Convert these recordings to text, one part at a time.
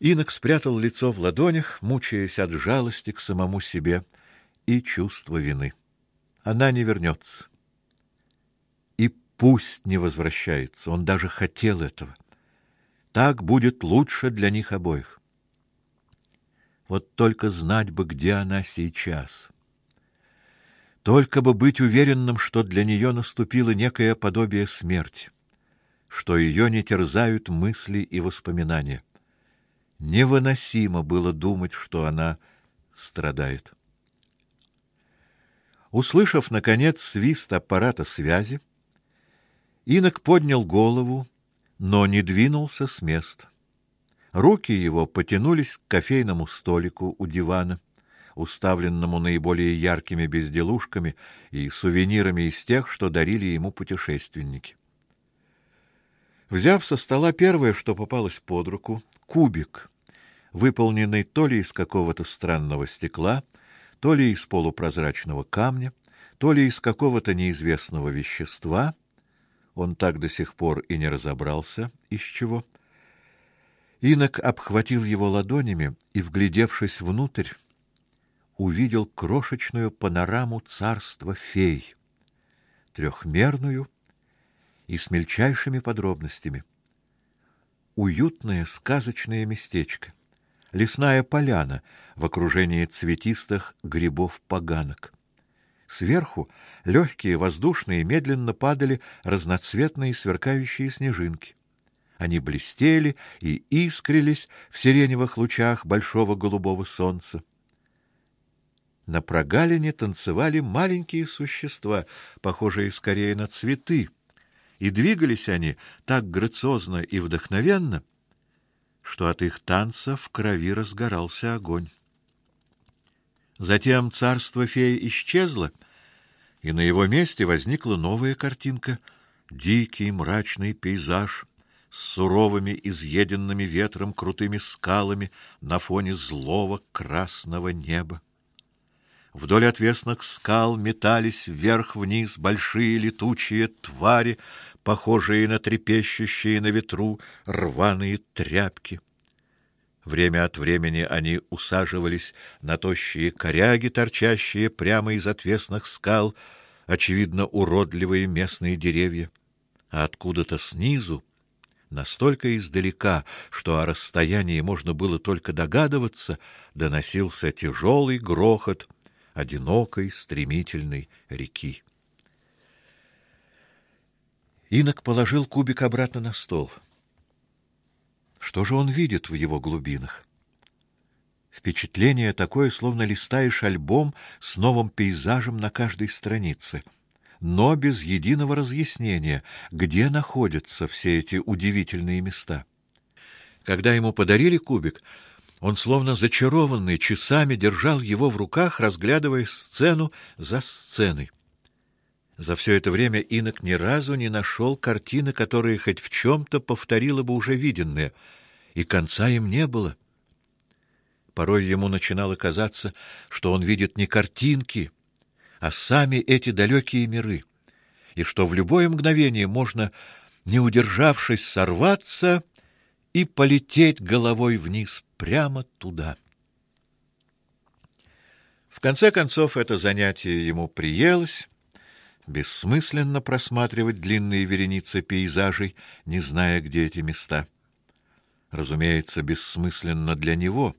Инок спрятал лицо в ладонях, мучаясь от жалости к самому себе и чувства вины. Она не вернется. И пусть не возвращается, он даже хотел этого. Так будет лучше для них обоих. Вот только знать бы, где она сейчас. Только бы быть уверенным, что для нее наступило некое подобие смерти, что ее не терзают мысли и воспоминания. Невыносимо было думать, что она страдает. Услышав наконец свист аппарата связи, Инок поднял голову, но не двинулся с места. Руки его потянулись к кофейному столику у дивана, уставленному наиболее яркими безделушками и сувенирами из тех, что дарили ему путешественники. Взяв со стола первое, что попалось под руку, кубик, выполненный то ли из какого-то странного стекла, то ли из полупрозрачного камня, то ли из какого-то неизвестного вещества, он так до сих пор и не разобрался, из чего. Инок обхватил его ладонями и, вглядевшись внутрь, увидел крошечную панораму царства фей, трехмерную и с мельчайшими подробностями. Уютное сказочное местечко, лесная поляна в окружении цветистых грибов-поганок. Сверху легкие воздушные медленно падали разноцветные сверкающие снежинки. Они блестели и искрились в сиреневых лучах большого голубого солнца. На прогалине танцевали маленькие существа, похожие скорее на цветы, и двигались они так грациозно и вдохновенно, что от их танца в крови разгорался огонь. Затем царство феи исчезло, и на его месте возникла новая картинка — дикий мрачный пейзаж с суровыми, изъеденными ветром крутыми скалами на фоне злого красного неба. Вдоль отвесных скал метались вверх-вниз большие летучие твари, похожие на трепещущие на ветру рваные тряпки. Время от времени они усаживались на тощие коряги, торчащие прямо из отвесных скал, очевидно, уродливые местные деревья. А откуда-то снизу, настолько издалека, что о расстоянии можно было только догадываться, доносился тяжелый грохот одинокой стремительной реки. Инок положил кубик обратно на стол. Что же он видит в его глубинах? Впечатление такое, словно листаешь альбом с новым пейзажем на каждой странице, но без единого разъяснения, где находятся все эти удивительные места. Когда ему подарили кубик, он словно зачарованный часами держал его в руках, разглядывая сцену за сценой. За все это время Инок ни разу не нашел картины, которая хоть в чем-то повторила бы уже виденное, и конца им не было. Порой ему начинало казаться, что он видит не картинки, а сами эти далекие миры, и что в любое мгновение можно, не удержавшись, сорваться и полететь головой вниз прямо туда. В конце концов это занятие ему приелось, бессмысленно просматривать длинные вереницы пейзажей, не зная, где эти места. Разумеется, бессмысленно для него,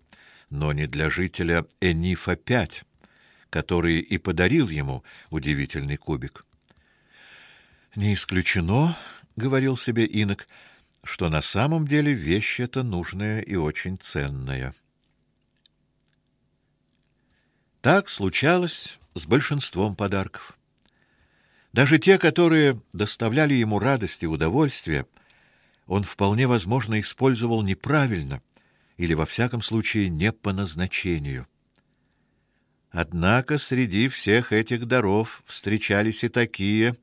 но не для жителя Энифа-5, который и подарил ему удивительный кубик. Не исключено, говорил себе Инок, что на самом деле вещь эта нужная и очень ценная. Так случалось с большинством подарков. Даже те, которые доставляли ему радость и удовольствие, он вполне возможно использовал неправильно или во всяком случае не по назначению. Однако среди всех этих даров встречались и такие,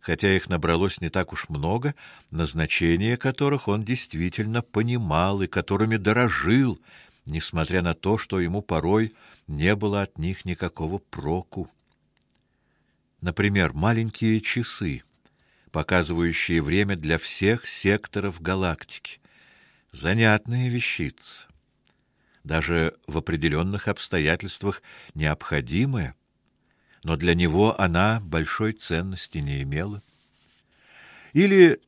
хотя их набралось не так уж много, назначение которых он действительно понимал и которыми дорожил, несмотря на то, что ему порой не было от них никакого проку. Например, маленькие часы, показывающие время для всех секторов галактики. Занятная вещица. Даже в определенных обстоятельствах необходимая, но для него она большой ценности не имела. Или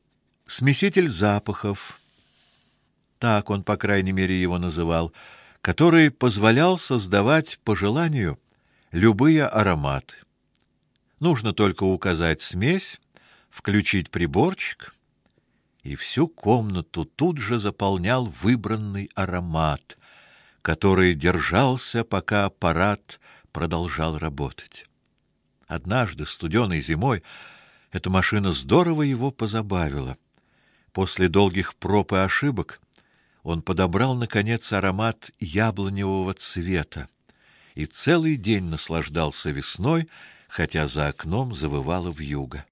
смеситель запахов, так он, по крайней мере, его называл, который позволял создавать по желанию любые ароматы. Нужно только указать смесь, включить приборчик, и всю комнату тут же заполнял выбранный аромат, который держался, пока аппарат продолжал работать. Однажды студеной зимой эта машина здорово его позабавила. После долгих проб и ошибок он подобрал наконец аромат яблоневого цвета и целый день наслаждался весной, хотя за окном завывало вьюга.